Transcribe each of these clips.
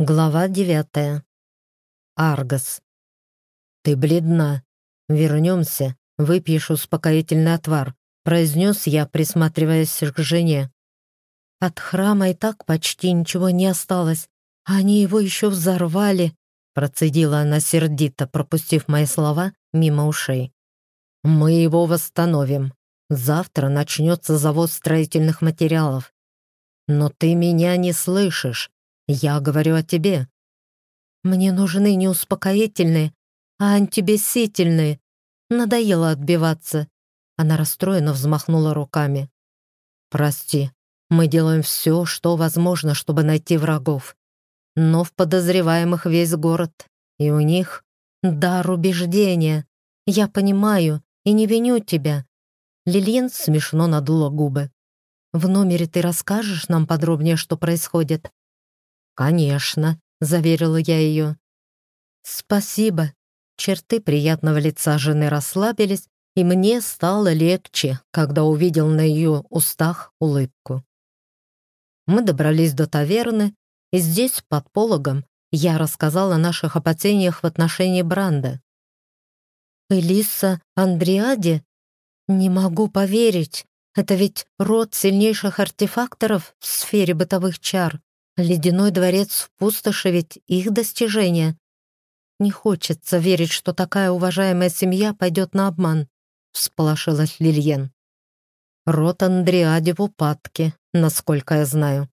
Глава девятая. Аргос. «Ты бледна. Вернемся, выпьешь успокоительный отвар», произнес я, присматриваясь к жене. «От храма и так почти ничего не осталось. Они его еще взорвали», процедила она сердито, пропустив мои слова мимо ушей. «Мы его восстановим. Завтра начнется завоз строительных материалов. Но ты меня не слышишь. Я говорю о тебе. Мне нужны не успокоительные, а антибесительные. Надоело отбиваться. Она расстроенно взмахнула руками. Прости, мы делаем все, что возможно, чтобы найти врагов. Но в подозреваемых весь город, и у них дар убеждения. Я понимаю и не виню тебя. Лилиен смешно надула губы. В номере ты расскажешь нам подробнее, что происходит? «Конечно», — заверила я ее. «Спасибо». Черты приятного лица жены расслабились, и мне стало легче, когда увидел на ее устах улыбку. Мы добрались до таверны, и здесь, под пологом, я рассказала о наших опасениях в отношении Бранда. «Элиса Андриаде? Не могу поверить. Это ведь род сильнейших артефакторов в сфере бытовых чар. Ледяной дворец в пустоши ведь их достижение. Не хочется верить, что такая уважаемая семья пойдет на обман, всполошилась Лильен. Рот Андриади в упадке, насколько я знаю.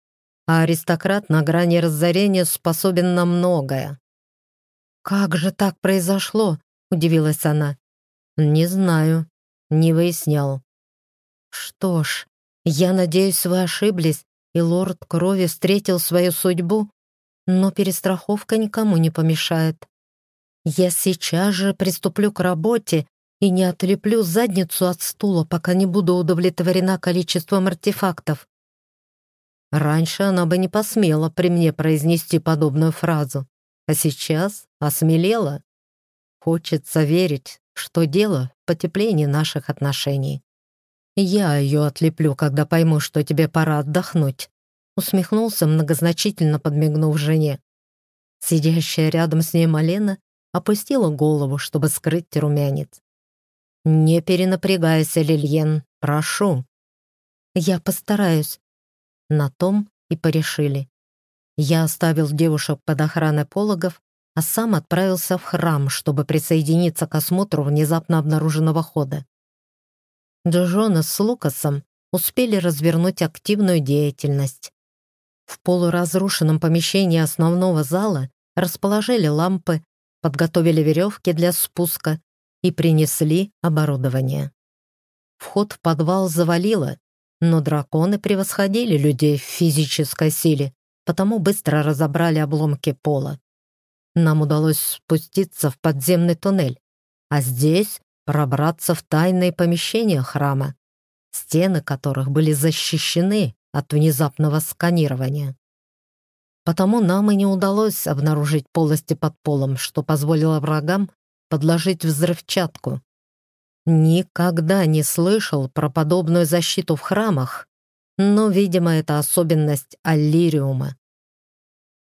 А аристократ на грани разорения способен на многое. «Как же так произошло?» — удивилась она. «Не знаю, не выяснял». «Что ж, я надеюсь, вы ошиблись, и лорд крови встретил свою судьбу, но перестраховка никому не помешает. Я сейчас же приступлю к работе и не отлеплю задницу от стула, пока не буду удовлетворена количеством артефактов. Раньше она бы не посмела при мне произнести подобную фразу, а сейчас осмелела. Хочется верить, что дело в потеплении наших отношений. «Я ее отлеплю, когда пойму, что тебе пора отдохнуть», усмехнулся, многозначительно подмигнув жене. Сидящая рядом с ней Малена опустила голову, чтобы скрыть румянец. «Не перенапрягайся, Лильен, прошу». «Я постараюсь». На том и порешили. Я оставил девушек под охраной пологов, а сам отправился в храм, чтобы присоединиться к осмотру внезапно обнаруженного хода. Джона с Лукасом успели развернуть активную деятельность. В полуразрушенном помещении основного зала расположили лампы, подготовили веревки для спуска и принесли оборудование. Вход в подвал завалило, но драконы превосходили людей в физической силе, потому быстро разобрали обломки пола. Нам удалось спуститься в подземный туннель, а здесь пробраться в тайные помещения храма, стены которых были защищены от внезапного сканирования. Потому нам и не удалось обнаружить полости под полом, что позволило врагам подложить взрывчатку. Никогда не слышал про подобную защиту в храмах, но, видимо, это особенность Аллириума.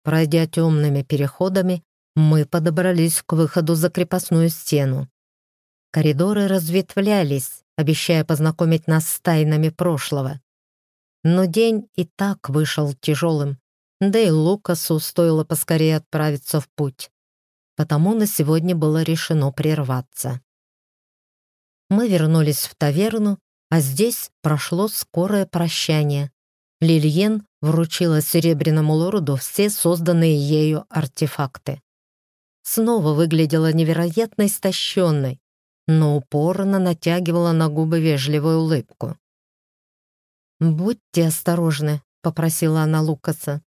Пройдя темными переходами, мы подобрались к выходу за крепостную стену. Коридоры разветвлялись, обещая познакомить нас с тайнами прошлого. Но день и так вышел тяжелым, да и Лукасу стоило поскорее отправиться в путь. Потому на сегодня было решено прерваться. Мы вернулись в таверну, а здесь прошло скорое прощание. Лильен вручила серебряному лорду все созданные ею артефакты. Снова выглядела невероятно истощенной, но упорно натягивала на губы вежливую улыбку. «Будьте осторожны», — попросила она Лукаса.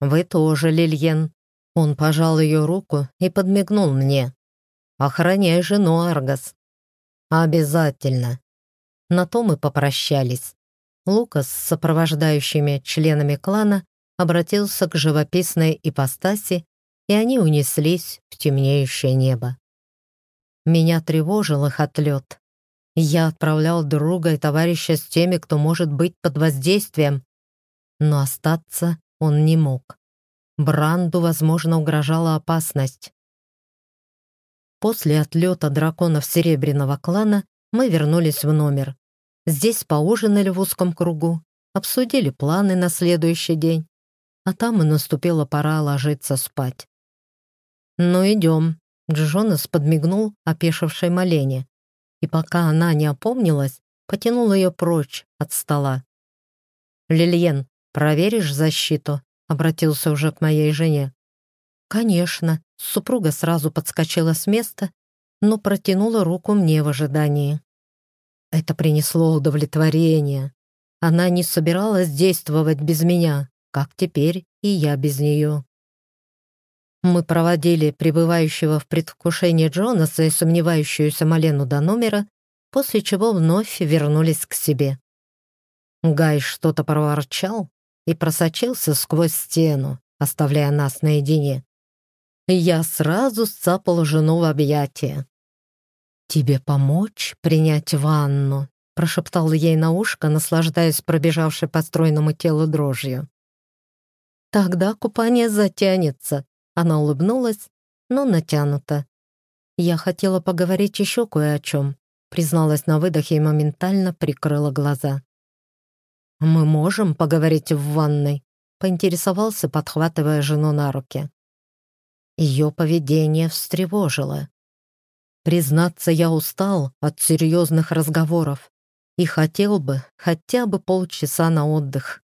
«Вы тоже, Лильен». Он пожал ее руку и подмигнул мне. «Охраняй жену, Аргас». «Обязательно». На то мы попрощались. Лукас с сопровождающими членами клана обратился к живописной ипостаси, и они унеслись в темнеющее небо. Меня тревожил их отлет. Я отправлял друга и товарища с теми, кто может быть под воздействием, но остаться он не мог. Бранду, возможно, угрожала опасность. После отлета драконов Серебряного клана мы вернулись в номер. Здесь поужинали в узком кругу, обсудили планы на следующий день, а там и наступила пора ложиться спать. «Ну, идем», — Джонас подмигнул опешившей Малене, и пока она не опомнилась, потянул ее прочь от стола. «Лильен, проверишь защиту?» — обратился уже к моей жене. «Конечно», — супруга сразу подскочила с места, но протянула руку мне в ожидании. Это принесло удовлетворение. Она не собиралась действовать без меня, как теперь и я без нее. Мы проводили пребывающего в предвкушении Джонаса и сомневающуюся Малену до номера, после чего вновь вернулись к себе. Гай что-то проворчал и просочился сквозь стену, оставляя нас наедине. Я сразу сцапал жену в объятия. «Тебе помочь принять ванну?» прошептал ей на ушко, наслаждаясь пробежавшей по стройному телу дрожью. «Тогда купание затянется», — она улыбнулась, но натянуто. «Я хотела поговорить еще кое о чем», — призналась на выдохе и моментально прикрыла глаза. «Мы можем поговорить в ванной?» — поинтересовался, подхватывая жену на руки. Ее поведение встревожило. Признаться, я устал от серьезных разговоров и хотел бы хотя бы полчаса на отдых.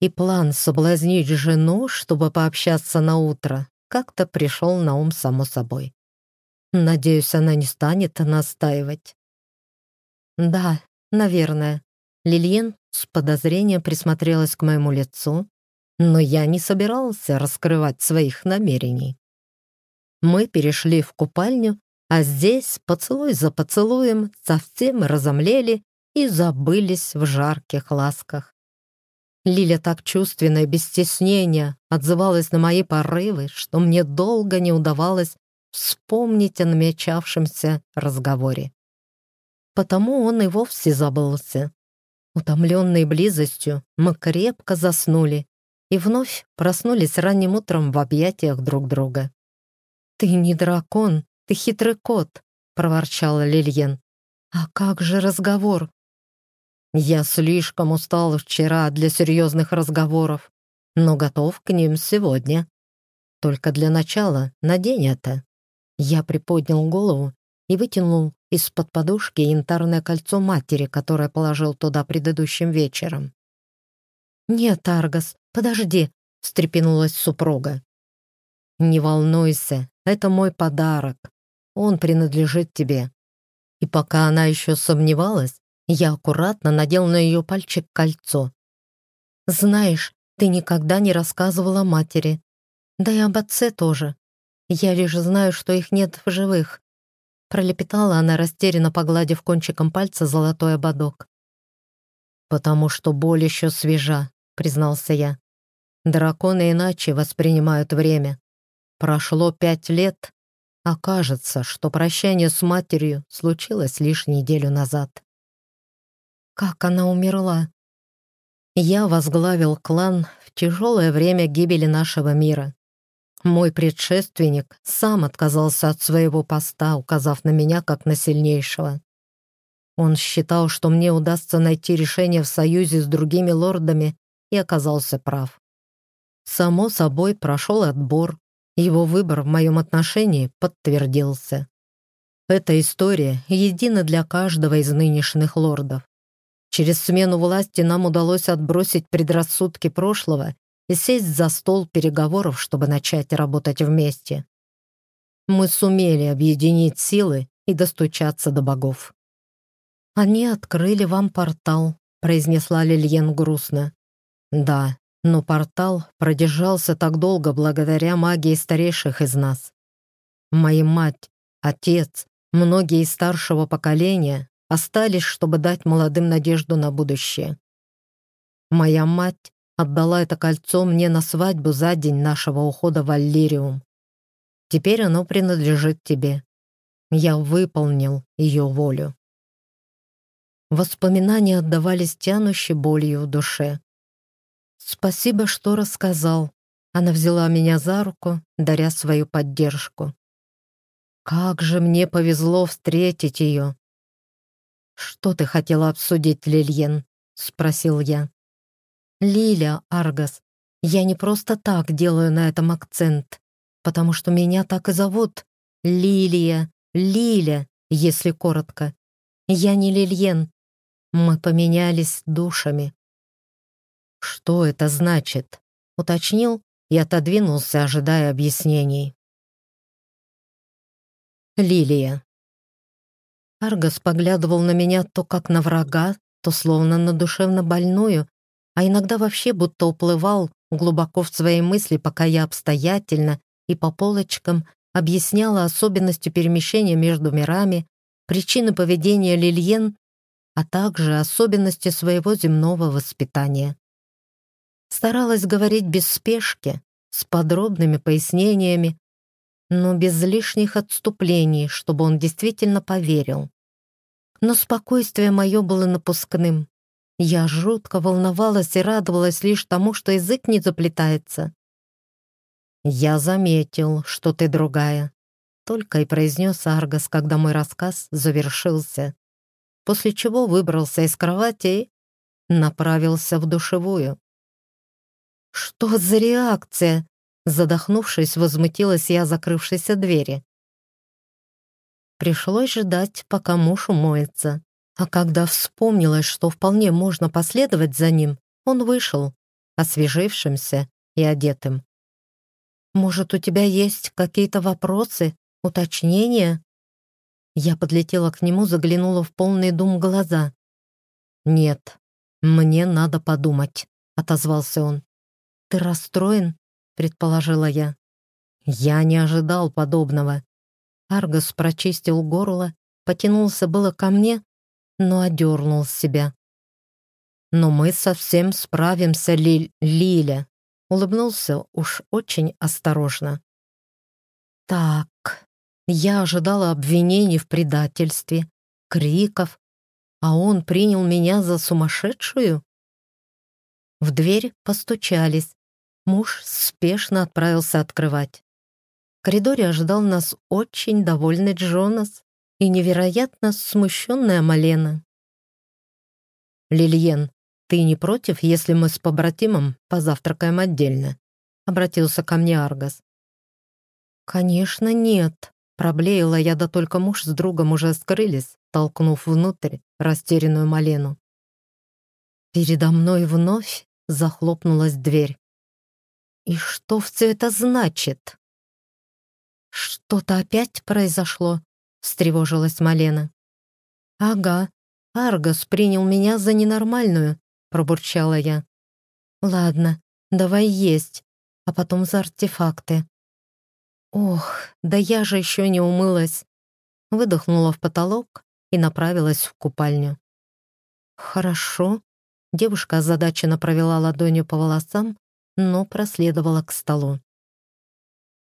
И план соблазнить жену, чтобы пообщаться на утро, как-то пришел на ум само собой. Надеюсь, она не станет настаивать. Да, наверное. Лильен с подозрением присмотрелась к моему лицу, но я не собирался раскрывать своих намерений. Мы перешли в купальню, а здесь поцелуй за поцелуем совсем разомлели и забылись в жарких ласках. Лиля так чувственно и без стеснения отзывалась на мои порывы, что мне долго не удавалось вспомнить о намечавшемся разговоре. Потому он и вовсе забылся. Утомленные близостью, мы крепко заснули и вновь проснулись ранним утром в объятиях друг друга. «Ты не дракон, ты хитрый кот», — проворчала Лильен. «А как же разговор?» «Я слишком устал вчера для серьезных разговоров, но готов к ним сегодня. Только для начала надень это». Я приподнял голову и вытянул из-под подушки янтарное кольцо матери, которое положил туда предыдущим вечером. «Нет, Аргас, подожди», — встрепенулась супруга. «Не волнуйся, это мой подарок. Он принадлежит тебе». И пока она еще сомневалась, я аккуратно надел на ее пальчик кольцо. «Знаешь, ты никогда не рассказывала матери. Да и об отце тоже. Я лишь знаю, что их нет в живых». Пролепетала она, растерянно погладив кончиком пальца золотой ободок. «Потому что боль еще свежа», — признался я. «Драконы иначе воспринимают время. Прошло пять лет, Окажется, что прощание с матерью случилось лишь неделю назад. Как она умерла? Я возглавил клан в тяжелое время гибели нашего мира. Мой предшественник сам отказался от своего поста, указав на меня как на сильнейшего. Он считал, что мне удастся найти решение в союзе с другими лордами, и оказался прав. Само собой, прошел отбор, его выбор в моем отношении подтвердился. Эта история едина для каждого из нынешних лордов. Через смену власти нам удалось отбросить предрассудки прошлого и сесть за стол переговоров, чтобы начать работать вместе. Мы сумели объединить силы и достучаться до богов. «Они открыли вам портал», — произнесла Лильен грустно. «Да, но портал продержался так долго благодаря магии старейших из нас. Моя мать, отец, многие из старшего поколения остались, чтобы дать молодым надежду на будущее. Моя мать отдала это кольцо мне на свадьбу за день нашего ухода в Аллириум. Теперь оно принадлежит тебе. Я выполнил ее волю. Воспоминания отдавались тянущей болью в душе. «Спасибо, что рассказал». Она взяла меня за руку, даря свою поддержку. Как же мне повезло встретить ее. «Что ты хотела обсудить, Лильен?» — спросил я. «Лиля, Аргас, я не просто так делаю на этом акцент, потому что меня так и зовут. Лилия, Лиля, если коротко. Я не Лильен. Мы поменялись душами». «Что это значит?» — уточнил и отодвинулся, ожидая объяснений. Лилия. Аргос поглядывал на меня то как на врага, то словно на душевно больную, а иногда вообще будто уплывал глубоко в свои мысли, пока я обстоятельно и по полочкам объясняла особенности перемещения между мирами, причины поведения Лильен, а также особенности своего земного воспитания. Старалась говорить без спешки, с подробными пояснениями, но без лишних отступлений, чтобы он действительно поверил. Но спокойствие мое было напускным. Я жутко волновалась и радовалась лишь тому, что язык не заплетается. «Я заметил, что ты другая», — только и произнес Аргас, когда мой рассказ завершился, после чего выбрался из кровати и направился в душевую. «Что за реакция?» Задохнувшись, возмутилась я закрывшейся двери. Пришлось ждать, пока муж умоется. А когда вспомнилось, что вполне можно последовать за ним, он вышел, освежившимся и одетым. «Может, у тебя есть какие-то вопросы, уточнения?» Я подлетела к нему, заглянула в полный дум глаза. «Нет, мне надо подумать», — отозвался он. «Ты расстроен?» Предположила я. Я не ожидал подобного. Аргос прочистил горло, потянулся было ко мне, но одернул себя. «Но мы совсем справимся, Лиль Лиля», — улыбнулся уж очень осторожно. «Так, я ожидала обвинений в предательстве, криков, а он принял меня за сумасшедшую?» В дверь постучались, Муж спешно отправился открывать. В коридоре ожидал нас очень довольный Джонас и невероятно смущенная Малена. «Лильен, ты не против, если мы с побратимом позавтракаем отдельно?» — обратился ко мне Аргас. «Конечно нет», — проблеяла я, да только муж с другом уже скрылись, толкнув внутрь растерянную Малену. Передо мной вновь захлопнулась дверь. И что все это значит? Что-то опять произошло, встревожилась Малена. Ага, Аргос принял меня за ненормальную, пробурчала я. Ладно, давай есть, а потом за артефакты. Ох, да я же еще не умылась. Выдохнула в потолок и направилась в купальню. Хорошо. Девушка озадаченно провела ладонью по волосам, но проследовала к столу.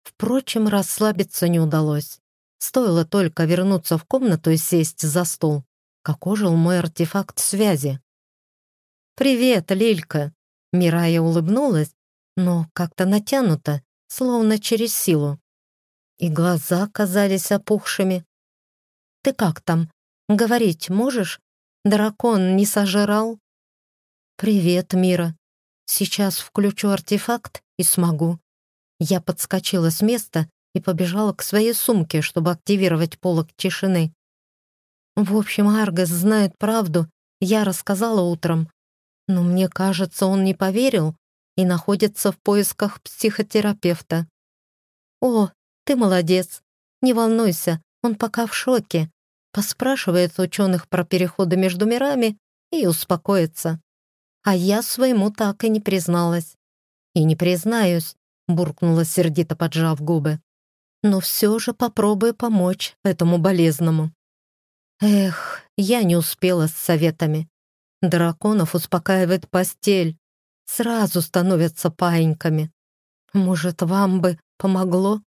Впрочем, расслабиться не удалось. Стоило только вернуться в комнату и сесть за стол, как ожил мой артефакт связи. «Привет, Лилька!» Мирая улыбнулась, но как-то натянуто, словно через силу. И глаза казались опухшими. «Ты как там? Говорить можешь? Дракон не сожрал?» «Привет, Мира!» Сейчас включу артефакт и смогу. Я подскочила с места и побежала к своей сумке, чтобы активировать полок тишины. В общем, Аргас знает правду, я рассказала утром. Но мне кажется, он не поверил и находится в поисках психотерапевта. «О, ты молодец! Не волнуйся, он пока в шоке. Поспрашивает ученых про переходы между мирами и успокоится. А я своему так и не призналась. И не признаюсь, буркнула сердито, поджав губы. Но все же попробую помочь этому болезному. Эх, я не успела с советами. Драконов успокаивает постель. Сразу становятся паиньками. Может, вам бы помогло?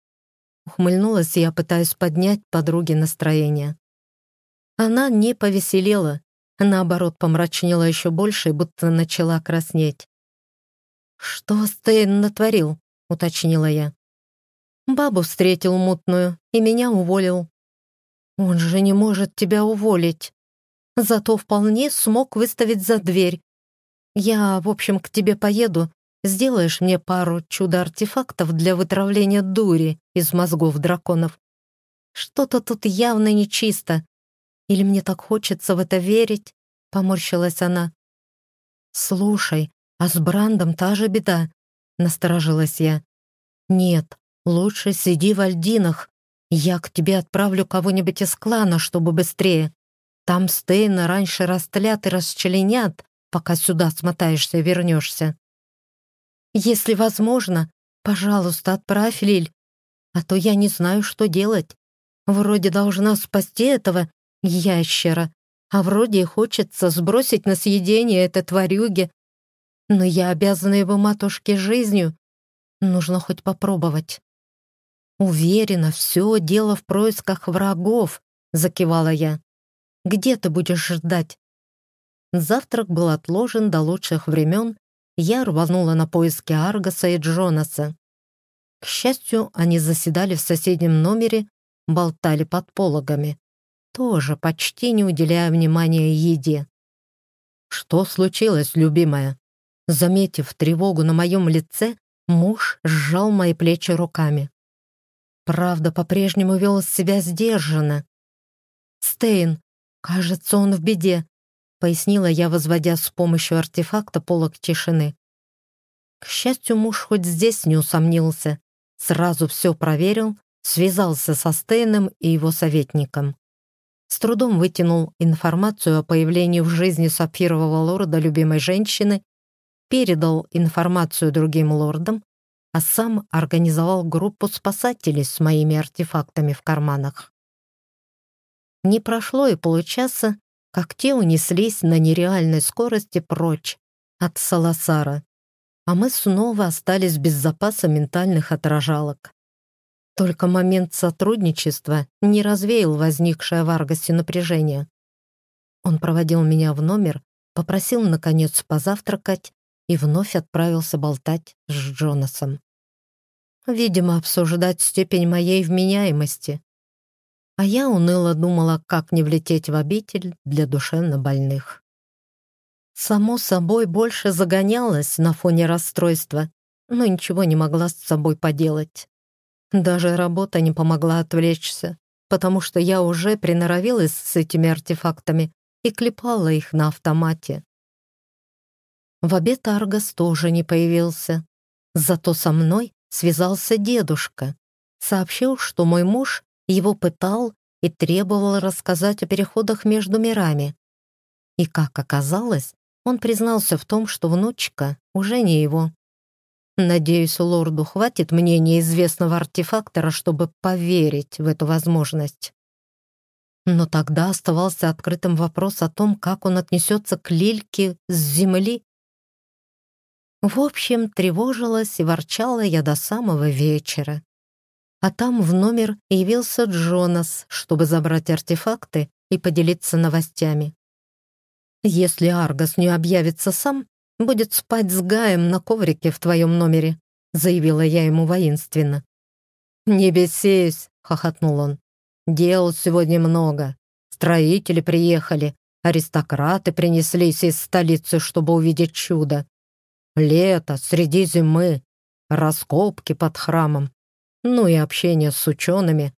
Ухмыльнулась я, пытаясь поднять подруге настроение. Она не повеселела, Наоборот, помрачнела еще больше и будто начала краснеть. «Что Стейн натворил?» — уточнила я. Бабу встретил мутную и меня уволил. Он же не может тебя уволить. Зато вполне смог выставить за дверь. Я, в общем, к тебе поеду. Сделаешь мне пару чудо-артефактов для вытравления дури из мозгов драконов. Что-то тут явно нечисто. Или мне так хочется в это верить?» — поморщилась она. «Слушай, а с Брандом та же беда», — насторожилась я. «Нет, лучше сиди в Альдинах. Я к тебе отправлю кого-нибудь из клана, чтобы быстрее. Там Стейна раньше растлят и расчленят, пока сюда смотаешься и вернешься. Если возможно, пожалуйста, отправь Лиль, а то я не знаю, что делать. Вроде должна спасти этого ящера, а вроде хочется сбросить на съедение этой тварюги. Но я обязана его матушке жизнью. Нужно хоть попробовать. Уверена, все дело в происках врагов, закивала я. Где ты будешь ждать? Завтрак был отложен до лучших времен, я рванула на поиски Аргаса и Джонаса. К счастью, они заседали в соседнем номере, болтали под пологами, тоже почти не уделяя внимания еде. «Что случилось, любимая?» Заметив тревогу на моем лице, муж сжал мои плечи руками. Правда, по-прежнему вел себя сдержанно. «Стейн, кажется, он в беде», — пояснила я, возводя с помощью артефакта полок тишины. К счастью, муж хоть здесь не усомнился, сразу все проверил связался со Стейном и его советником. С трудом вытянул информацию о появлении в жизни сапфирового лорда любимой женщины, передал информацию другим лордам, а сам организовал группу спасателей с моими артефактами в карманах. Не прошло и получаса, как те унеслись на нереальной скорости прочь от Саласара, а мы снова остались без запаса ментальных отражалок. Только момент сотрудничества не развеял возникшее в Аргасе напряжение. Он проводил меня в номер, попросил, наконец, позавтракать и вновь отправился болтать с Джонасом. Видимо, обсуждать степень моей вменяемости. А я уныло думала, как не влететь в обитель для душевно больных. Само собой, больше загонялась на фоне расстройства, но ничего не могла с собой поделать. Даже работа не помогла отвлечься, потому что я уже приноровилась с этими артефактами и клепала их на автомате. В обед Аргас тоже не появился. Зато со мной связался дедушка. Сообщил, что мой муж его пытал и требовал рассказать о переходах между мирами. И, как оказалось, он признался в том, что внучка уже не его. Надеюсь, лорду хватит мне неизвестного артефактора, чтобы поверить в эту возможность. Но тогда оставался открытым вопрос о том, как он отнесется к Лильке с земли. В общем, тревожилась и ворчала я до самого вечера. А там в номер явился Джонас, чтобы забрать артефакты и поделиться новостями. Если Аргас не объявится сам, будет спать с Гаем на коврике в твоем номере», заявила я ему воинственно. «Не бесись», — хохотнул он. «Дел сегодня много. Строители приехали, аристократы принеслись из столицы, чтобы увидеть чудо. Лето, среди зимы, раскопки под храмом, ну и общение с учеными.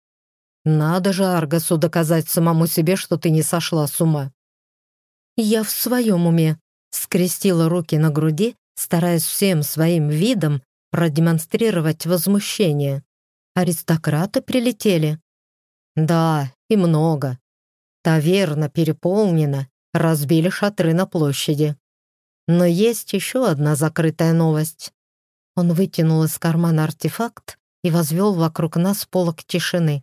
Надо же Аргасу доказать самому себе, что ты не сошла с ума». «Я в своем уме», скрестила руки на груди, стараясь всем своим видом продемонстрировать возмущение. Аристократы прилетели? Да, и много. Таверна переполнена, разбили шатры на площади. Но есть еще одна закрытая новость. Он вытянул из кармана артефакт и возвел вокруг нас полок тишины.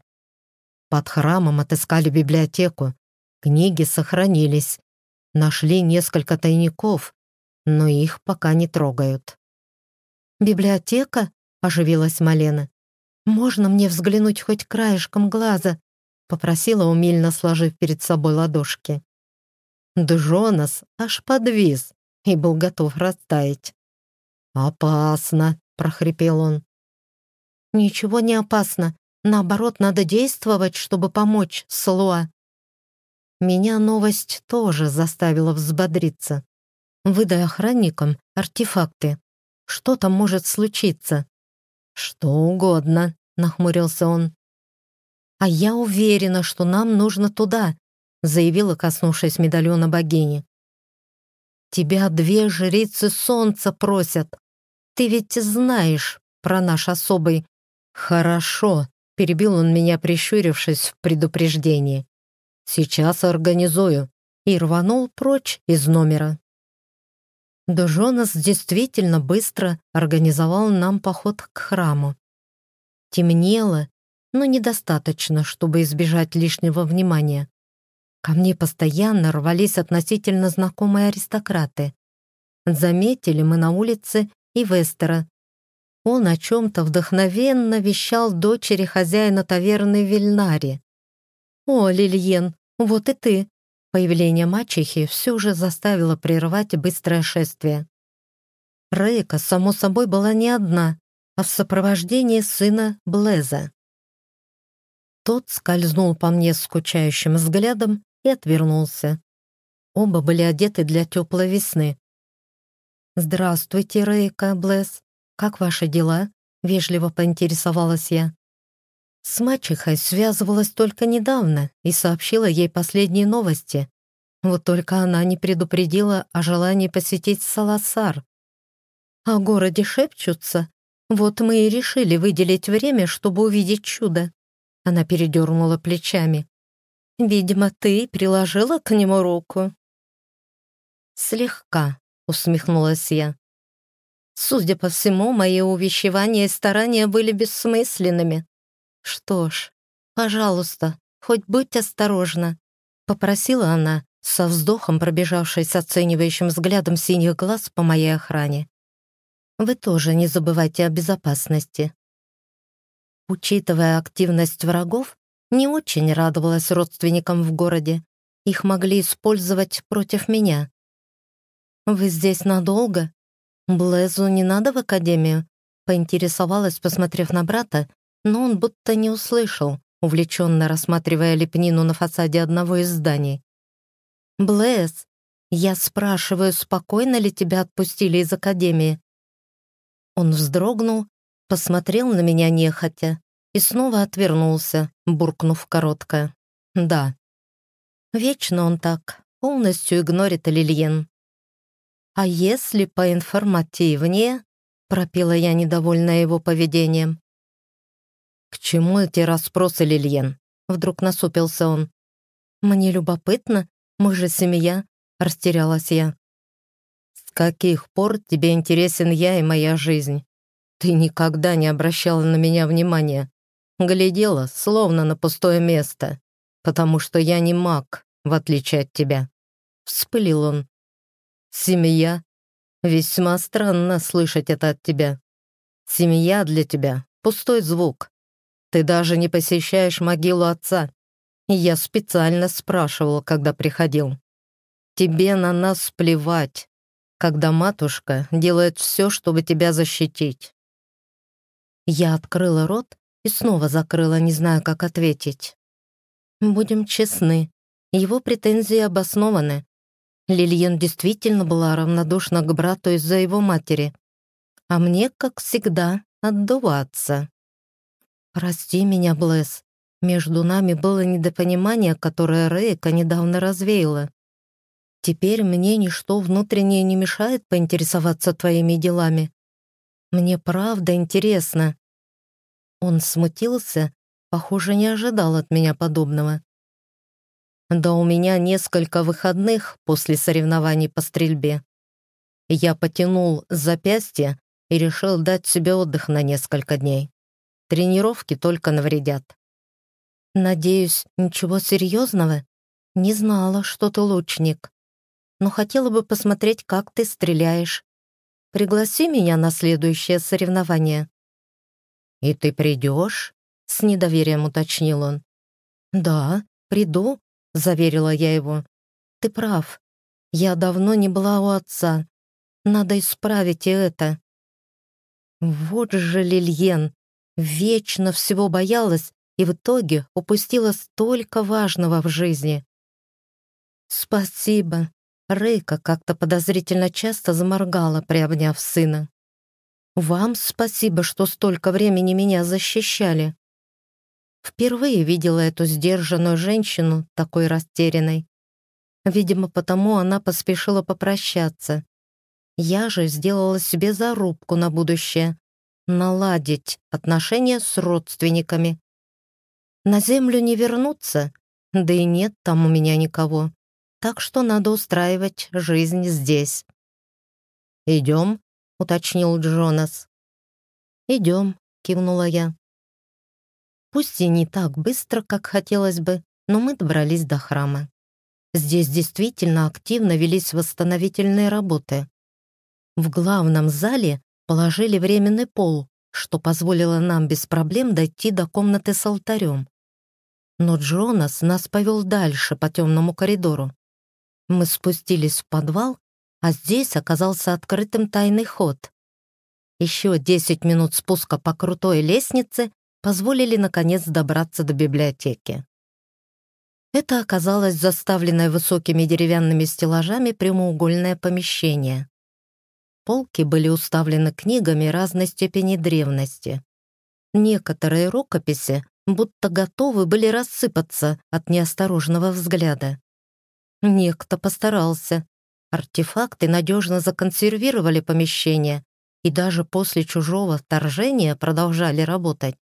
Под храмом отыскали библиотеку. Книги сохранились, Нашли несколько тайников, но их пока не трогают. «Библиотека?» — оживилась Малена. «Можно мне взглянуть хоть краешком глаза?» — попросила, умильно сложив перед собой ладошки. Джонас аж подвис и был готов растаять. «Опасно!» — прохрипел он. Ничего не опасно. Наоборот, надо действовать, чтобы помочь Слуа. Меня новость тоже заставила взбодриться. Выдай охранникам артефакты. Что там может случиться? Что угодно, нахмурился он. А я уверена, что нам нужно туда, заявила, коснувшись медальона богини. Тебя две жрицы солнца просят. Ты ведь знаешь про наш особый... Хорошо, перебил он меня, прищурившись в предупреждении. Сейчас организую. И рванул прочь из номера. Да Джонас действительно быстро организовал нам поход к храму. Темнело, но недостаточно, чтобы избежать лишнего внимания. Ко мне постоянно рвались относительно знакомые аристократы. Заметили мы на улице и Вестера. Он о чем-то вдохновенно вещал дочери хозяина таверны Вильнари. «О, Лильен, вот и ты!» Появление мачехи все же заставило прервать быстрое шествие. Рейка, само собой, была не одна, а в сопровождении сына Блеза. Тот скользнул по мне скучающим взглядом и отвернулся. Оба были одеты для теплой весны. «Здравствуйте, Рейка, Блэс. Как ваши дела?» — вежливо поинтересовалась я. С мачехой связывалась только недавно и сообщила ей последние новости. Вот только она не предупредила о желании посетить Саласар. О городе шепчутся. Вот мы и решили выделить время, чтобы увидеть чудо. Она передернула плечами. «Видимо, ты приложила к нему руку». «Слегка», — усмехнулась я. «Судя по всему, мои увещевания и старания были бессмысленными. «Что ж, пожалуйста, хоть будь осторожна», — попросила она, со вздохом пробежавшись оценивающим взглядом синих глаз по моей охране. «Вы тоже не забывайте о безопасности». Учитывая активность врагов, не очень радовалась родственникам в городе. Их могли использовать против меня. «Вы здесь надолго? Блезу не надо в академию?» Поинтересовалась, посмотрев на брата, но он будто не услышал, увлеченно рассматривая лепнину на фасаде одного из зданий. «Блэс, я спрашиваю, спокойно ли тебя отпустили из академии?» Он вздрогнул, посмотрел на меня нехотя и снова отвернулся, буркнув короткое. «Да». Вечно он так, полностью игнорит Лильен. «А если поинформативнее?» пропела я, недовольная его поведением. «К чему эти расспросы, Лильен?» Вдруг насупился он. «Мне любопытно, мы же семья», — растерялась я. «С каких пор тебе интересен я и моя жизнь? Ты никогда не обращала на меня внимания. Глядела, словно на пустое место, потому что я не маг, в отличие от тебя». Вспылил он. «Семья? Весьма странно слышать это от тебя. Семья для тебя — пустой звук. Ты даже не посещаешь могилу отца. Я специально спрашивал, когда приходил. Тебе на нас плевать, когда матушка делает все, чтобы тебя защитить. Я открыла рот и снова закрыла, не зная, как ответить. Будем честны, его претензии обоснованы. Лильен действительно была равнодушна к брату из-за его матери, а мне, как всегда, отдуваться. «Прости меня, Блэс. Между нами было недопонимание, которое Рейка недавно развеяла. Теперь мне ничто внутреннее не мешает поинтересоваться твоими делами. Мне правда интересно». Он смутился, похоже, не ожидал от меня подобного. Да у меня несколько выходных после соревнований по стрельбе. Я потянул запястье и решил дать себе отдых на несколько дней. Тренировки только навредят. Надеюсь, ничего серьезного? Не знала, что ты лучник. Но хотела бы посмотреть, как ты стреляешь. Пригласи меня на следующее соревнование. И ты придешь? С недоверием уточнил он. Да, приду, заверила я его. Ты прав. Я давно не была у отца. Надо исправить и это. Вот же Лильен, вечно всего боялась и в итоге упустила столько важного в жизни. «Спасибо», — Рейка как-то подозрительно часто заморгала, приобняв сына. «Вам спасибо, что столько времени меня защищали». Впервые видела эту сдержанную женщину, такой растерянной. Видимо, потому она поспешила попрощаться. Я же сделала себе зарубку на будущее — наладить отношения с родственниками. На землю не вернуться, да и нет там у меня никого, так что надо устраивать жизнь здесь. «Идем?» — уточнил Джонас. «Идем», — кивнула я. Пусть и не так быстро, как хотелось бы, но мы добрались до храма. Здесь действительно активно велись восстановительные работы. В главном зале положили временный пол, что позволило нам без проблем дойти до комнаты с алтарем. Но Джонас нас повел дальше по темному коридору. Мы спустились в подвал, а здесь оказался открытым тайный ход. Еще 10 минут спуска по крутой лестнице позволили наконец добраться до библиотеки. Это оказалось заставленное высокими деревянными стеллажами прямоугольное помещение. Полки были уставлены книгами разной степени древности. Некоторые рукописи будто готовы были рассыпаться от неосторожного взгляда. Некто постарался. Артефакты надежно законсервировали помещение и даже после чужого вторжения продолжали работать.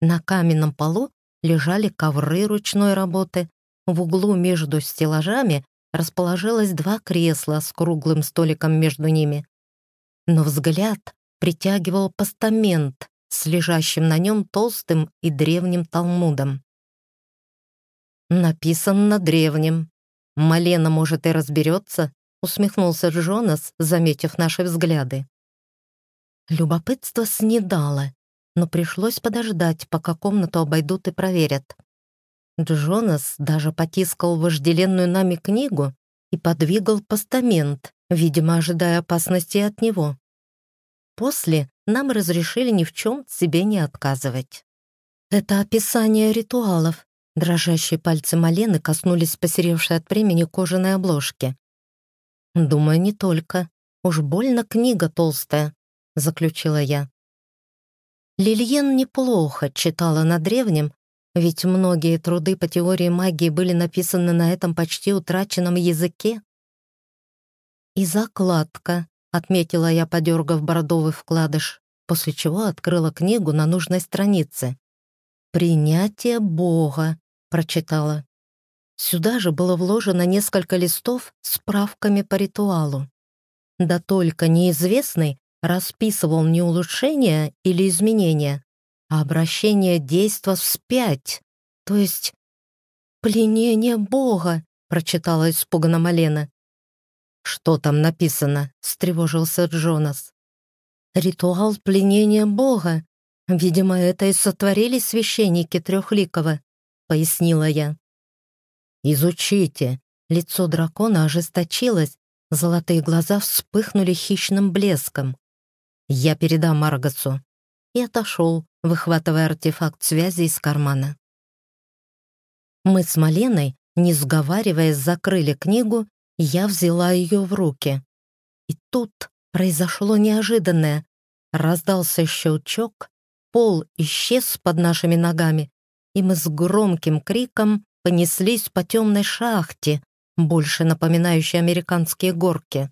На каменном полу лежали ковры ручной работы, в углу между стеллажами расположилось два кресла с круглым столиком между ними. Но взгляд притягивал постамент с лежащим на нем толстым и древним талмудом. «Написан на древнем. Малена, может, и разберется», — усмехнулся Джонас, заметив наши взгляды. Любопытство снедало, но пришлось подождать, пока комнату обойдут и проверят. Джонас даже потискал вожделенную нами книгу и подвигал постамент, видимо, ожидая опасности от него. После нам разрешили ни в чем себе не отказывать. Это описание ритуалов. Дрожащие пальцы Малены коснулись посеревшей от времени кожаной обложки. «Думаю, не только. Уж больно книга толстая», — заключила я. Лильен неплохо читала на древнем, ведь многие труды по теории магии были написаны на этом почти утраченном языке. «И закладка», — отметила я, подергав бородовый вкладыш, после чего открыла книгу на нужной странице. «Принятие Бога», — прочитала. Сюда же было вложено несколько листов с справками по ритуалу. Да только неизвестный расписывал не улучшения или изменения, а обращение действа вспять, то есть «пленение Бога», — прочитала испуганно Малена. «Что там написано?» — встревожился Джонас. «Ритуал пленения Бога. Видимо, это и сотворили священники Трехликова», — пояснила я. «Изучите». Лицо дракона ожесточилось, золотые глаза вспыхнули хищным блеском. «Я передам Аргасу». И отошел, выхватывая артефакт связи из кармана. Мы с Маленой, не сговариваясь, закрыли книгу, я взяла ее в руки. И тут произошло неожиданное. Раздался щелчок, пол исчез под нашими ногами, и мы с громким криком понеслись по темной шахте, больше напоминающей американские горки.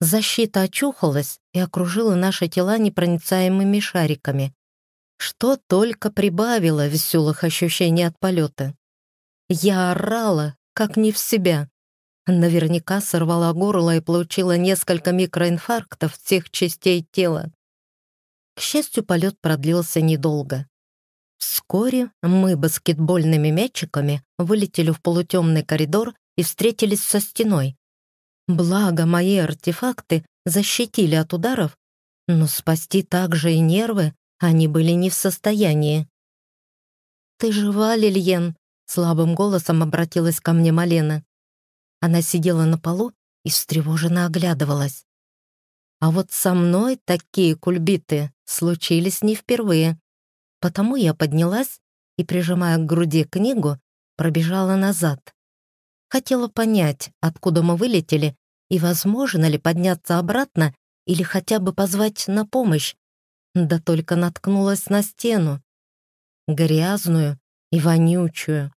Защита очухалась и окружила наши тела непроницаемыми шариками, что только прибавило веселых ощущений от полета. Я орала, как не в себя. Наверняка сорвала горло и получила несколько микроинфарктов всех частей тела. К счастью, полет продлился недолго. Вскоре мы баскетбольными мячиками вылетели в полутемный коридор и встретились со стеной, Благо, мои артефакты защитили от ударов, но спасти также и нервы они были не в состоянии. «Ты жива, Лильен?» — слабым голосом обратилась ко мне Малена. Она сидела на полу и встревоженно оглядывалась. А вот со мной такие кульбиты случились не впервые. Потому я поднялась и, прижимая к груди книгу, пробежала назад. Хотела понять, откуда мы вылетели и возможно ли подняться обратно или хотя бы позвать на помощь. Да только наткнулась на стену. Грязную и вонючую.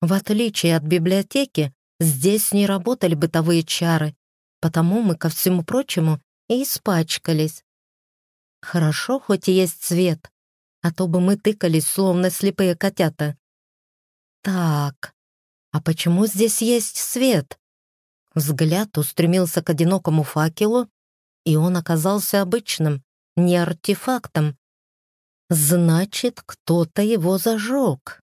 В отличие от библиотеки, здесь не работали бытовые чары, потому мы, ко всему прочему, и испачкались. Хорошо, хоть и есть свет, а то бы мы тыкались, словно слепые котята. Так, а почему здесь есть свет? Взгляд устремился к одинокому факелу, и он оказался обычным, не артефактом. Значит, кто-то его зажег.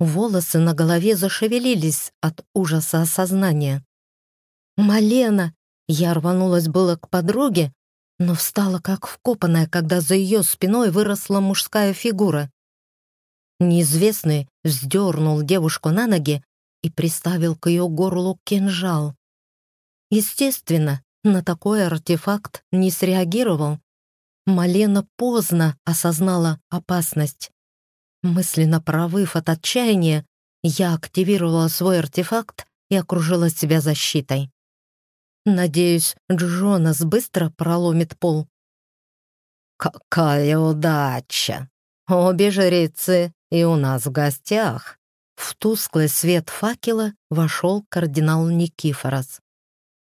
Волосы на голове зашевелились от ужаса осознания. «Малена!» Я рванулась было к подруге, но встала как вкопанная, когда за ее спиной выросла мужская фигура. Неизвестный вздернул девушку на ноги и приставил к ее горлу кинжал. Естественно, на такой артефакт не среагировал. Малена поздно осознала опасность. Мысленно провыв от отчаяния, я активировала свой артефакт и окружила себя защитой. Надеюсь, Джонас быстро проломит пол. «Какая удача! Обе жрицы и у нас в гостях!» В тусклый свет факела вошел кардинал Никифорос.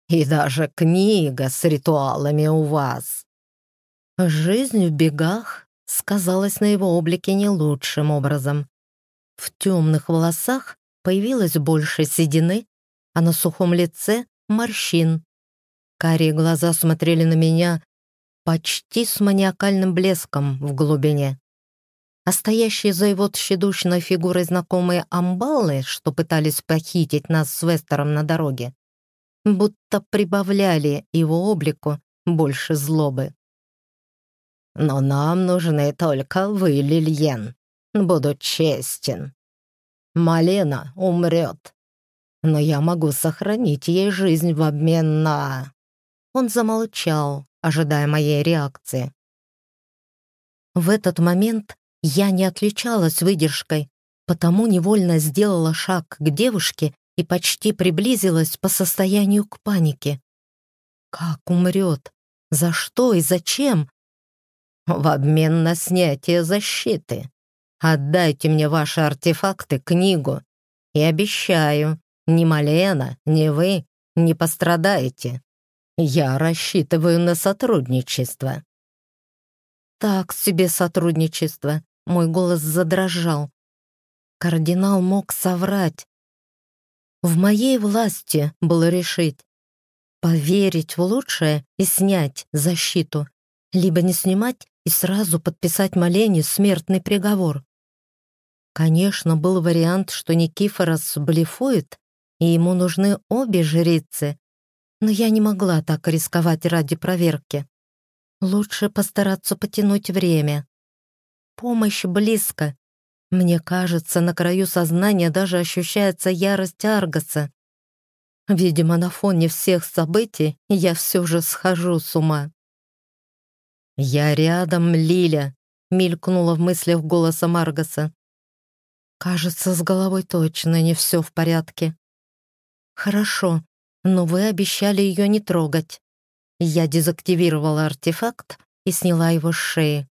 «И даже книга с ритуалами у вас!» Жизнь в бегах сказалась на его облике не лучшим образом. В темных волосах появилось больше седины, а на сухом лице морщин. Карие глаза смотрели на меня почти с маниакальным блеском в глубине. А стоящие за его тщедушной фигурой знакомые амбалы, что пытались похитить нас с Вестером на дороге, будто прибавляли его облику больше злобы. «Но нам нужны только вы, Лильен. Буду честен. Малена умрет, но я могу сохранить ей жизнь в обмен на...» Он замолчал, ожидая моей реакции. В этот момент я не отличалась выдержкой, потому невольно сделала шаг к девушке и почти приблизилась по состоянию к панике. Как умрет? За что и зачем? В обмен на снятие защиты. Отдайте мне ваши артефакты, книгу, и обещаю, ни Малена, ни вы не пострадаете. Я рассчитываю на сотрудничество». «Так себе сотрудничество», — мой голос задрожал. Кардинал мог соврать. В моей власти было решить, поверить в лучшее и снять защиту, либо не снимать и сразу подписать Малене смертный приговор. Конечно, был вариант, что Никифорос блефует, и ему нужны обе жрицы, но я не могла так рисковать ради проверки. Лучше постараться потянуть время. Помощь близко. Мне кажется, на краю сознания даже ощущается ярость Аргаса. Видимо, на фоне всех событий я все же схожу с ума. «Я рядом, Лиля», — мелькнула в мыслях голосом Аргаса. «Кажется, с головой точно не все в порядке». «Хорошо, но вы обещали ее не трогать. Я дезактивировала артефакт и сняла его с шеи.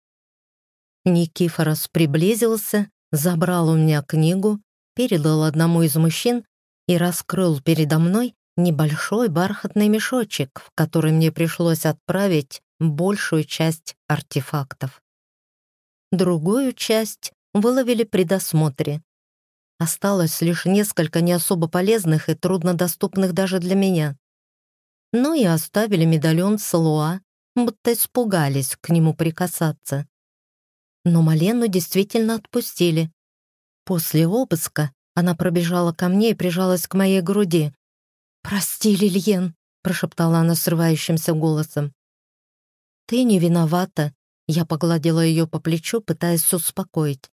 Никифорос приблизился, забрал у меня книгу, передал одному из мужчин и раскрыл передо мной небольшой бархатный мешочек, в который мне пришлось отправить большую часть артефактов. Другую часть выловили при досмотре. Осталось лишь несколько не особо полезных и труднодоступных даже для меня. Ну и оставили медальон Салуа, будто испугались к нему прикасаться. Но Малену действительно отпустили. После обыска она пробежала ко мне и прижалась к моей груди. «Прости, Лильен», — прошептала она срывающимся голосом. «Ты не виновата», — я погладила ее по плечу, пытаясь успокоить.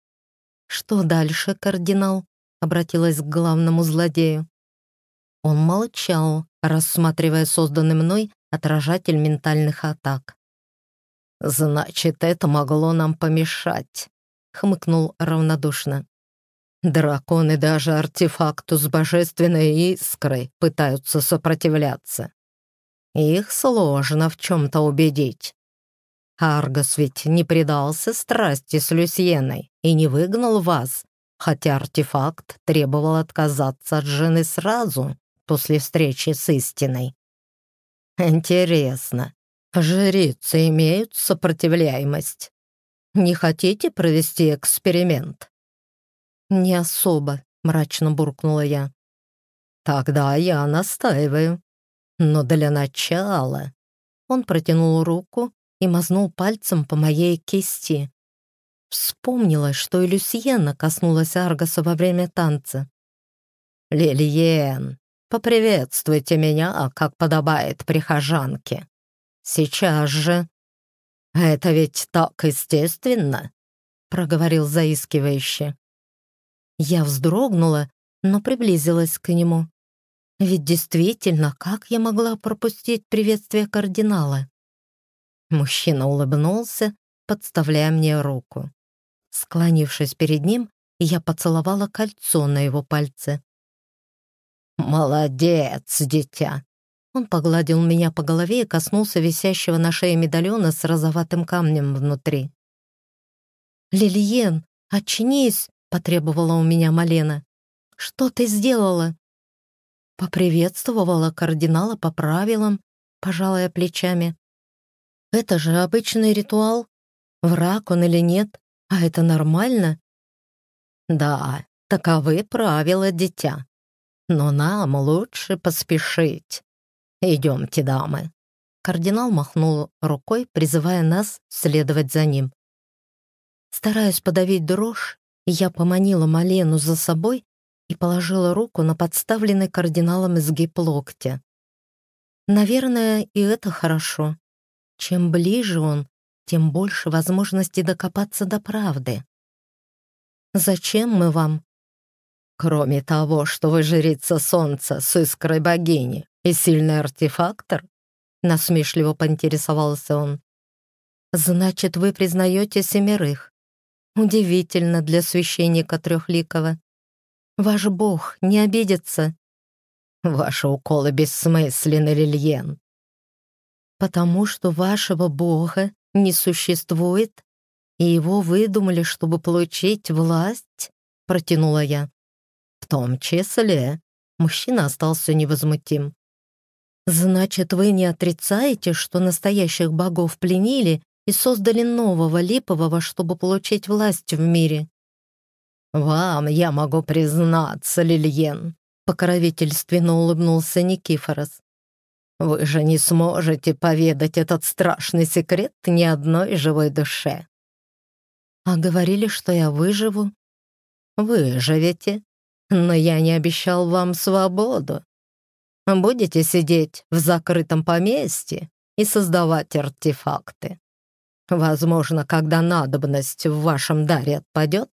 «Что дальше, кардинал?» — обратилась к главному злодею. Он молчал, рассматривая созданный мной отражатель ментальных атак. «Значит, это могло нам помешать», — хмыкнул равнодушно. «Драконы даже артефакту с божественной искрой пытаются сопротивляться. Их сложно в чем-то убедить. Аргос ведь не предался страсти с Люсьеной и не выгнал вас, хотя артефакт требовал отказаться от жены сразу после встречи с истиной. Интересно, жрицы имеют сопротивляемость? Не хотите провести эксперимент? Не особо, мрачно буркнула я. Тогда я настаиваю. Но для начала он протянул руку и мазнул пальцем по моей кисти. Вспомнила, что и Люсьена коснулась Аргаса во время танца. «Лильен, поприветствуйте меня, как подобает прихожанке. Сейчас же». «Это ведь так естественно», — проговорил заискивающе. Я вздрогнула, но приблизилась к нему. Ведь действительно, как я могла пропустить приветствие кардинала? Мужчина улыбнулся, подставляя мне руку. Склонившись перед ним, я поцеловала кольцо на его пальце. «Молодец, дитя!» Он погладил меня по голове и коснулся висящего на шее медальона с розоватым камнем внутри. «Лилиен, очнись!» — потребовала у меня Малена. «Что ты сделала?» Поприветствовала кардинала по правилам, пожалая плечами. «Это же обычный ритуал. Враг он или нет, а это нормально?» «Да, таковы правила, дитя. Но нам лучше поспешить. Идемте, дамы». Кардинал махнул рукой, призывая нас следовать за ним. Стараясь подавить дрожь, я поманила Малену за собой и положила руку на подставленный кардиналом изгиб локтя. Наверное, и это хорошо. Чем ближе он, тем больше возможности докопаться до правды. «Зачем мы вам?» «Кроме того, что вы жрица солнца с искрой богини и сильный артефактор?» Насмешливо поинтересовался он. «Значит, вы признаете семерых. Удивительно для священника Трехликова. Ваш бог не обидится?» «Ваши уколы бессмысленны, Лильен. «Потому что вашего бога не существует, и его выдумали, чтобы получить власть?» — протянула я. «В том числе...» — мужчина остался невозмутим. «Значит, вы не отрицаете, что настоящих богов пленили и создали нового липового, чтобы получить власть в мире?» «Вам я могу признаться, Лильен», — покровительственно улыбнулся Никифорос. «Вы же не сможете поведать этот страшный секрет ни одной живой душе». «А говорили, что я выживу?» «Выживете, но я не обещал вам свободу. Будете сидеть в закрытом поместье и создавать артефакты. Возможно, когда надобность в вашем даре отпадет,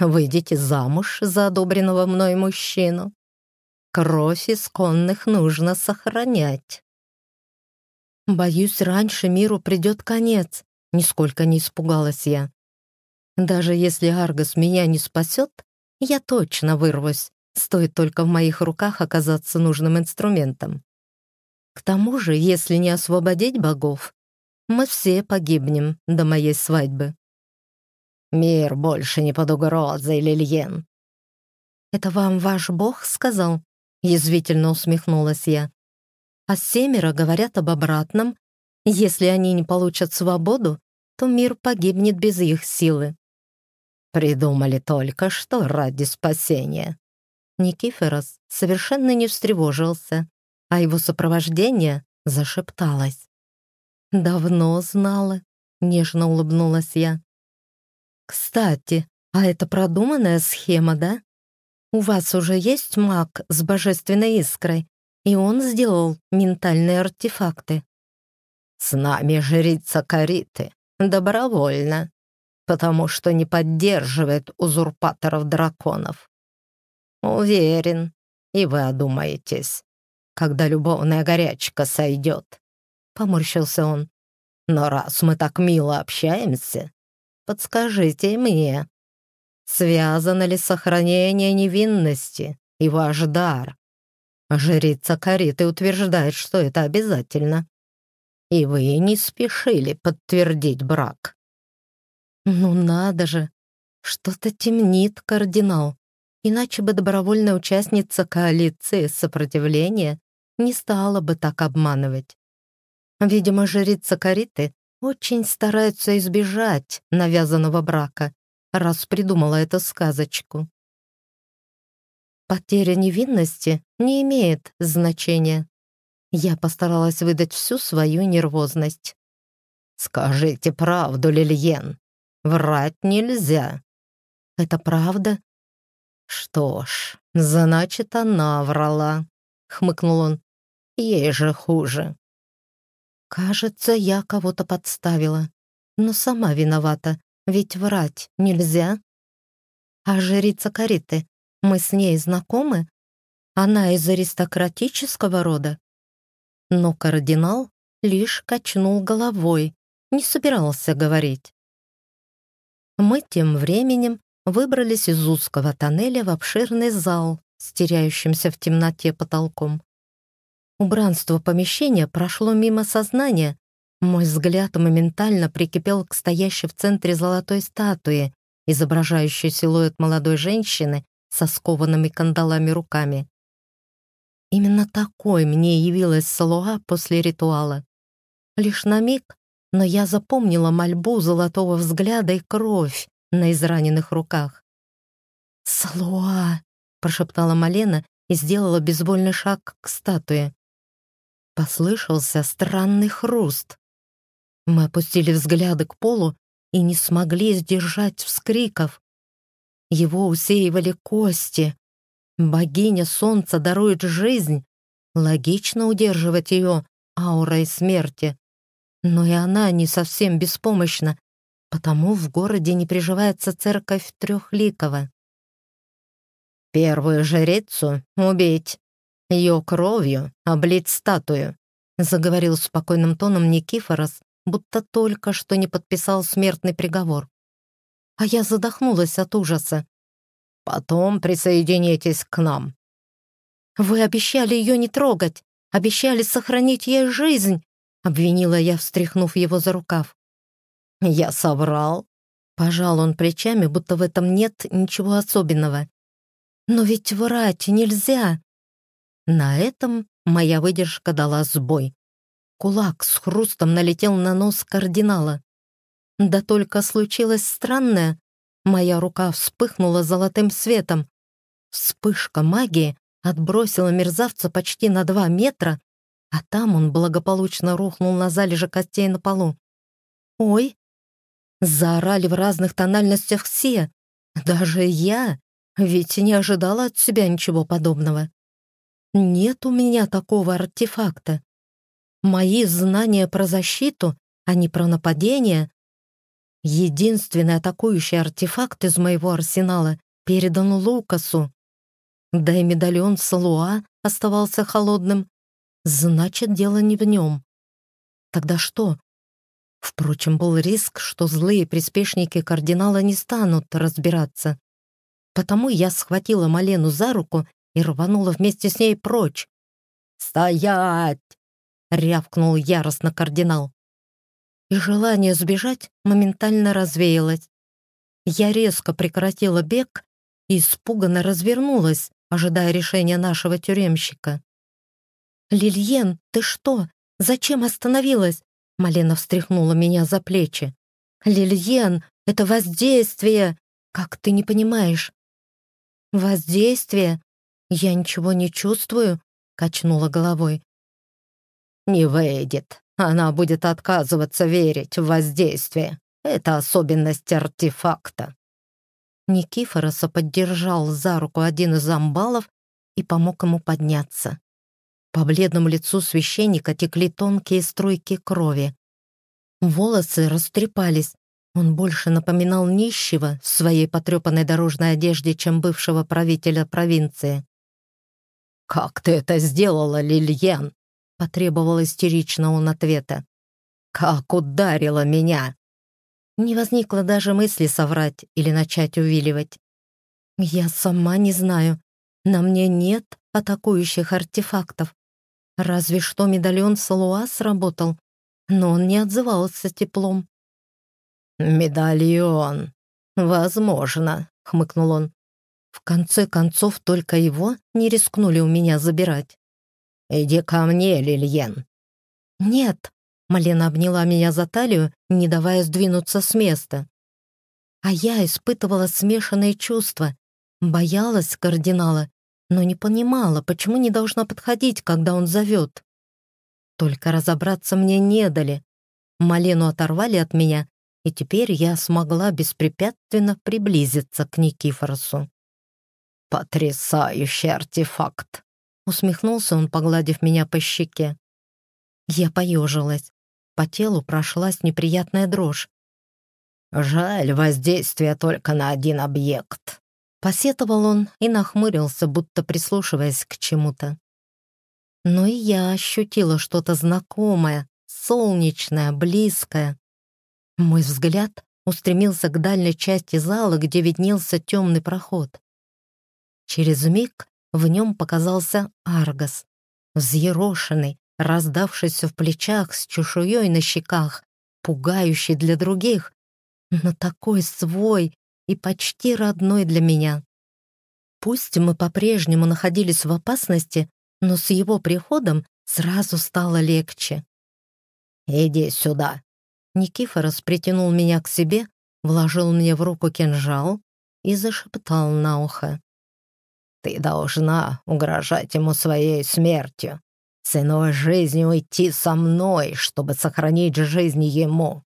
Выйдите замуж за одобренного мной мужчину. Кровь исконных нужно сохранять. Боюсь, раньше миру придет конец, нисколько не испугалась я. Даже если Аргос меня не спасет, я точно вырвусь, стоит только в моих руках оказаться нужным инструментом. К тому же, если не освободить богов, мы все погибнем до моей свадьбы. Мир больше не под угрозой, Лильен. «Это вам ваш бог сказал?» — язвительно усмехнулась я. «А семеро говорят об обратном. Если они не получат свободу, то мир погибнет без их силы». «Придумали только что ради спасения». Никифорос совершенно не встревожился, а его сопровождение зашепталось. «Давно знала», — нежно улыбнулась я. «Кстати, а это продуманная схема, да? У вас уже есть маг с божественной искрой, и он сделал ментальные артефакты». «С нами жрица Кариты, добровольно, потому что не поддерживает узурпаторов-драконов. Уверен, и вы одумаетесь, когда любовная горячка сойдет», — поморщился он. Но раз мы так мило общаемся, подскажите мне, связано ли сохранение невинности и ваш дар? Жрица Кариты утверждает, что это обязательно. И вы не спешили подтвердить брак. Ну надо же, что-то темнит кардинал. Иначе бы добровольная участница коалиции сопротивления не стала бы так обманывать. Видимо, жрица Кариты очень старается избежать навязанного брака, раз придумала эту сказочку. Потеря невинности не имеет значения. Я постаралась выдать всю свою нервозность. «Скажите правду, Лильен. Врать нельзя». «Это правда?» «Что ж, значит, она врала», — хмыкнул он. «Ей же хуже». «Кажется, я кого-то подставила. Но сама виновата, ведь врать нельзя». «А жрица Кариты мы с ней знакомы? Она из аристократического рода?» Но кардинал лишь качнул головой, не собирался говорить. Мы тем временем выбрались из узкого тоннеля в обширный зал с теряющимся в темноте потолком. Убранство помещения прошло мимо сознания. Мой взгляд моментально прикипел к стоящей в центре золотой статуе, изображающей силуэт молодой женщины со скованными кандалами руками. Именно такой мне явилась Салуа после ритуала. Лишь на миг, но я запомнила мольбу золотого взгляда и кровь на израненных руках. «Салуа!» — прошептала Малена и сделала безвольный шаг к статуе. Послышался странный хруст. Мы опустили взгляды к полу и не смогли сдержать вскриков. Его усеивали кости. Богиня солнца дарует жизнь. Логично удерживать ее аурой смерти. Но и она не совсем беспомощна, потому в городе не приживается церковь Трехликова. «Первую жрицу убить, ее кровью облить статую», заговорил спокойным тоном Никифорос, будто только что не подписал смертный приговор а я задохнулась от ужаса. «Потом присоединитесь к нам». «Вы обещали ее не трогать, обещали сохранить ей жизнь», обвинила я, встряхнув его за рукав. «Я соврал». Пожал он плечами, будто в этом нет ничего особенного. «Но ведь врать нельзя». На этом моя выдержка дала сбой. Кулак с хрустом налетел на нос кардинала. Да только случилось странное. Моя рука вспыхнула золотым светом. Вспышка магии отбросила мерзавца почти на два метра, а там он благополучно рухнул на залежи костей на полу. «Ой!» Заорали в разных тональностях все. Даже я, ведь не ожидала от себя ничего подобного. Нет у меня такого артефакта. Мои знания про защиту, а не про нападение, Единственный атакующий артефакт из моего арсенала передан Лукасу. Да и медальон Салуа оставался холодным. Значит, дело не в нем. Тогда что? Впрочем, был риск, что злые приспешники кардинала не станут разбираться. Потому я схватила Малену за руку и рванула вместе с ней прочь. «Стоять!» — рявкнул яростно кардинал и желание сбежать моментально развеялось. Я резко прекратила бег и испуганно развернулась, ожидая решения нашего тюремщика. «Лильен, ты что? Зачем остановилась?» Малена встряхнула меня за плечи. «Лильен, это воздействие! Как ты не понимаешь?» «Воздействие? Я ничего не чувствую», — качнула головой. «Не выйдет. Она будет отказываться верить в воздействие. Это особенность артефакта. Никифороса поддержал за руку один из амбалов и помог ему подняться. По бледному лицу священника текли тонкие струйки крови. Волосы растрепались. Он больше напоминал нищего в своей потрепанной дорожной одежде, чем бывшего правителя провинции. «Как ты это сделала, Лильян?» потребовал истерично он ответа. как ударила меня!» Не возникло даже мысли соврать или начать увиливать. «Я сама не знаю. На мне нет атакующих артефактов. Разве что медальон Салуа сработал, но он не отзывался теплом». «Медальон. Возможно», — хмыкнул он. В конце концов, только его не рискнули у меня забирать. «Иди ко мне, Лильен». «Нет», — Малена обняла меня за талию, не давая сдвинуться с места. А я испытывала смешанные чувства. Боялась кардинала, но не понимала, почему не должна подходить, когда он зовет. Только разобраться мне не дали. Малену оторвали от меня, и теперь я смогла беспрепятственно приблизиться к Никифоросу. «Потрясающий артефакт!» — усмехнулся он, погладив меня по щеке. Я поежилась. По телу прошлась неприятная дрожь. «Жаль, воздействие только на один объект», — посетовал он и нахмурился, будто прислушиваясь к чему-то. Но и я ощутила что-то знакомое, солнечное, близкое. Мой взгляд устремился к дальней части зала, где виднелся темный проход. Через миг в нем показался Аргос, взъерошенный, раздавшийся в плечах с чешуей на щеках, пугающий для других, но такой свой и почти родной для меня. Пусть мы по-прежнему находились в опасности, но с его приходом сразу стало легче. «Иди сюда!» Никифорос притянул меня к себе, вложил мне в руку кинжал и зашептал на ухо. Ты должна угрожать ему своей смертью, ценой жизни уйти со мной, чтобы сохранить жизнь ему».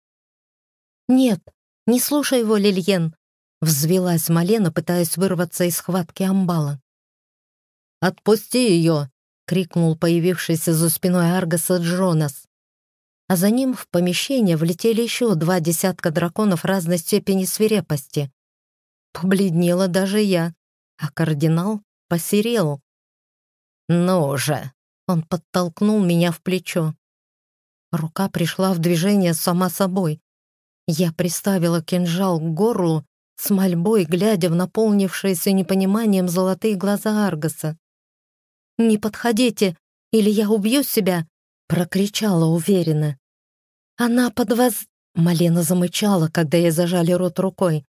«Нет, не слушай его, Лильен», — взвелась Малена, пытаясь вырваться из схватки амбала. «Отпусти ее!» — крикнул появившийся за спиной Аргаса Джонас. А за ним в помещение влетели еще два десятка драконов разной степени свирепости. Побледнела даже я а кардинал посерел. «Ну же!» — он подтолкнул меня в плечо. Рука пришла в движение сама собой. Я приставила кинжал к горлу, с мольбой глядя в наполнившиеся непониманием золотые глаза Аргаса. «Не подходите, или я убью себя!» — прокричала уверенно. «Она под вас...» — Малена замычала, когда я зажали рот рукой.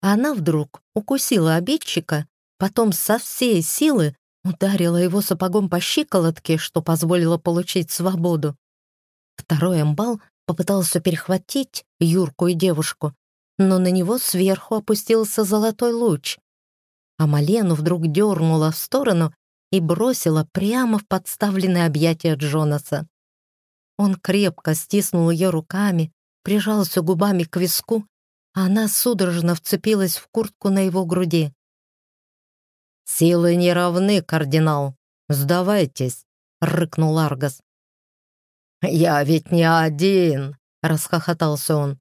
Она вдруг укусила обидчика, потом со всей силы ударила его сапогом по щиколотке, что позволило получить свободу. Второй амбал попытался перехватить Юрку и девушку, но на него сверху опустился золотой луч. А Малену вдруг дернула в сторону и бросила прямо в подставленное объятие Джонаса. Он крепко стиснул ее руками, прижался губами к виску она судорожно вцепилась в куртку на его груди. «Силы не равны, кардинал. Сдавайтесь», — рыкнул Аргас. «Я ведь не один», — расхохотался он.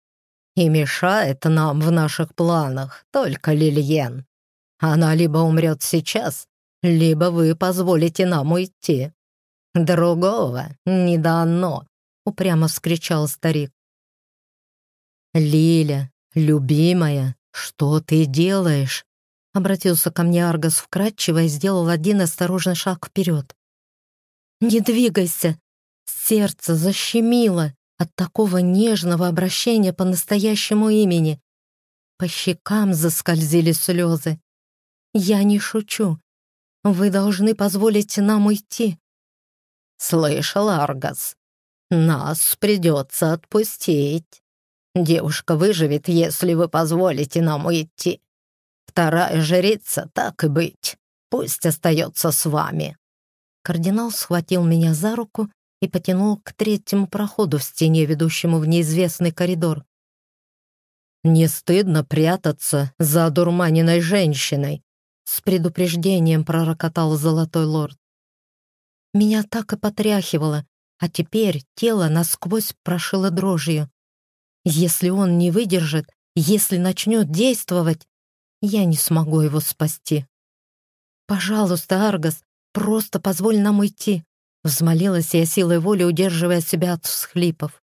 «И мешает нам в наших планах только Лильен. Она либо умрет сейчас, либо вы позволите нам уйти. Другого не дано», — упрямо вскричал старик. «Лиля, «Любимая, что ты делаешь?» Обратился ко мне Аргос вкратчиво и сделал один осторожный шаг вперед. «Не двигайся!» Сердце защемило от такого нежного обращения по настоящему имени. По щекам заскользили слезы. «Я не шучу. Вы должны позволить нам уйти». «Слышал, Аргас, нас придется отпустить». Девушка выживет, если вы позволите нам уйти. Вторая жрица, так и быть, пусть остается с вами». Кардинал схватил меня за руку и потянул к третьему проходу в стене, ведущему в неизвестный коридор. «Не стыдно прятаться за одурманенной женщиной?» С предупреждением пророкотал Золотой Лорд. Меня так и потряхивало, а теперь тело насквозь прошило дрожью. Если он не выдержит, если начнет действовать, я не смогу его спасти. «Пожалуйста, Аргос, просто позволь нам уйти», взмолилась я силой воли, удерживая себя от всхлипов.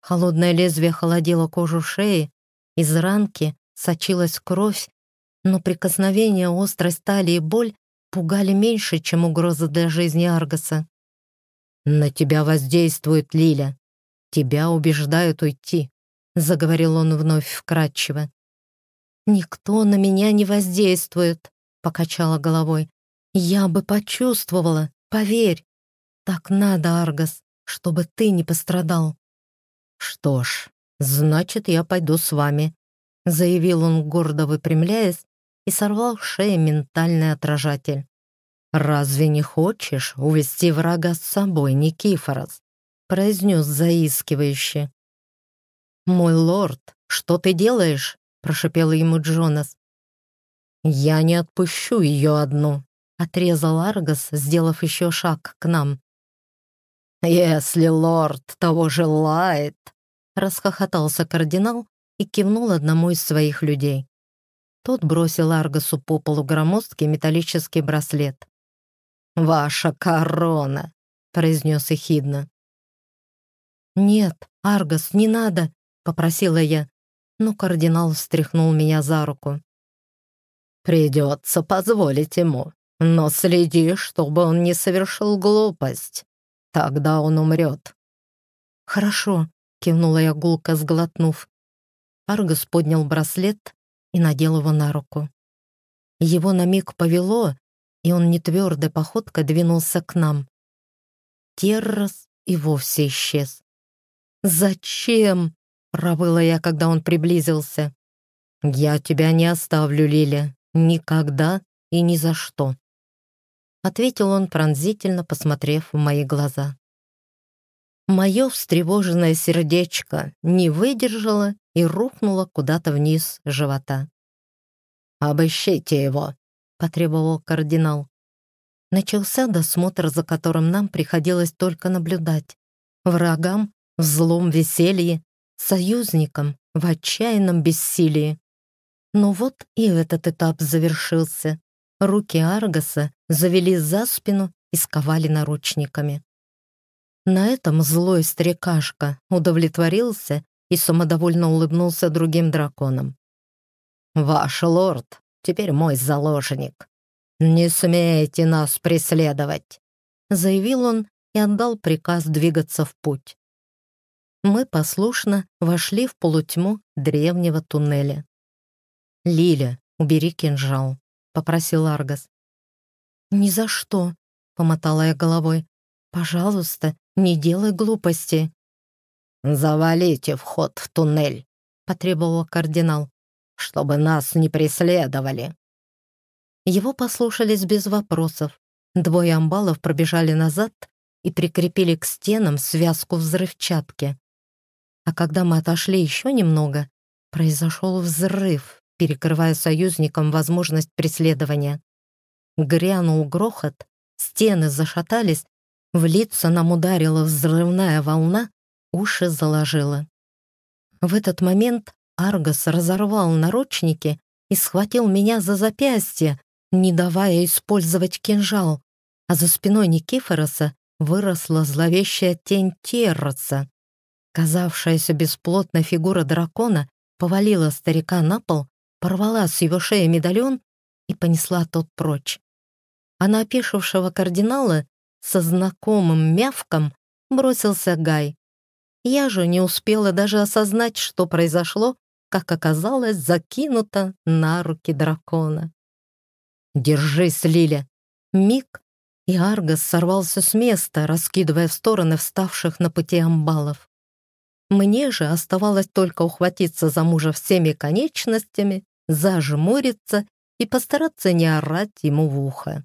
Холодное лезвие холодило кожу шеи, из ранки сочилась кровь, но прикосновение острой стали и боль пугали меньше, чем угроза для жизни Аргаса. «На тебя воздействует Лиля. Тебя убеждают уйти», — заговорил он вновь вкратчиво. «Никто на меня не воздействует», — покачала головой. «Я бы почувствовала, поверь. Так надо, Аргас, чтобы ты не пострадал». «Что ж, значит, я пойду с вами», — заявил он, гордо выпрямляясь, и сорвал с шеи ментальный отражатель. «Разве не хочешь увести врага с собой, Никифорос?» — произнес заискивающе. «Мой лорд, что ты делаешь?» — прошипел ему Джонас. «Я не отпущу ее одну», — отрезал Аргос, сделав еще шаг к нам. «Если лорд того желает», — расхохотался кардинал и кивнул одному из своих людей. Тот бросил Аргосу по полу громоздкий металлический браслет. «Ваша корона!» — произнес Эхидна. «Нет, Аргос, не надо!» — попросила я, но кардинал встряхнул меня за руку. «Придется позволить ему, но следи, чтобы он не совершил глупость. Тогда он умрет». «Хорошо», — кивнула я гулко, сглотнув. Аргос поднял браслет и надел его на руку. Его на миг повело, и он нетвердой походкой двинулся к нам. Террас и вовсе исчез. «Зачем?» — провыла я, когда он приблизился. «Я тебя не оставлю, Лиля. Никогда и ни за что», — ответил он пронзительно, посмотрев в мои глаза. Мое встревоженное сердечко не выдержало и рухнуло куда-то вниз живота. «Обыщите его», — потребовал кардинал. Начался досмотр, за которым нам приходилось только наблюдать. Врагам в злом веселье, союзникам в отчаянном бессилии. Но вот и этот этап завершился. Руки Аргаса завели за спину и сковали наручниками. На этом злой стрекашка удовлетворился и самодовольно улыбнулся другим драконам. «Ваш лорд теперь мой заложник. Не смейте нас преследовать!» заявил он и отдал приказ двигаться в путь. Мы послушно вошли в полутьму древнего туннеля. «Лиля, убери кинжал», — попросил Аргас. «Ни за что», — помотала я головой. «Пожалуйста, не делай глупости». «Завалите вход в туннель», — потребовал кардинал, «чтобы нас не преследовали». Его послушались без вопросов. Двое амбалов пробежали назад и прикрепили к стенам связку взрывчатки. А когда мы отошли еще немного, произошел взрыв, перекрывая союзникам возможность преследования. Грянул грохот, стены зашатались, в лица нам ударила взрывная волна, уши заложила. В этот момент Аргос разорвал наручники и схватил меня за запястье, не давая использовать кинжал, а за спиной Никифороса выросла зловещая тень Терроса. Казавшаяся бесплотной фигура дракона повалила старика на пол, порвала с его шеи медальон и понесла тот прочь. А на опешившего кардинала со знакомым мявком бросился Гай. Я же не успела даже осознать, что произошло, как оказалось закинуто на руки дракона. «Держись, Лиля!» Миг, и Аргос сорвался с места, раскидывая в стороны вставших на пути амбалов. Мне же оставалось только ухватиться за мужа всеми конечностями, зажмуриться и постараться не орать ему в ухо.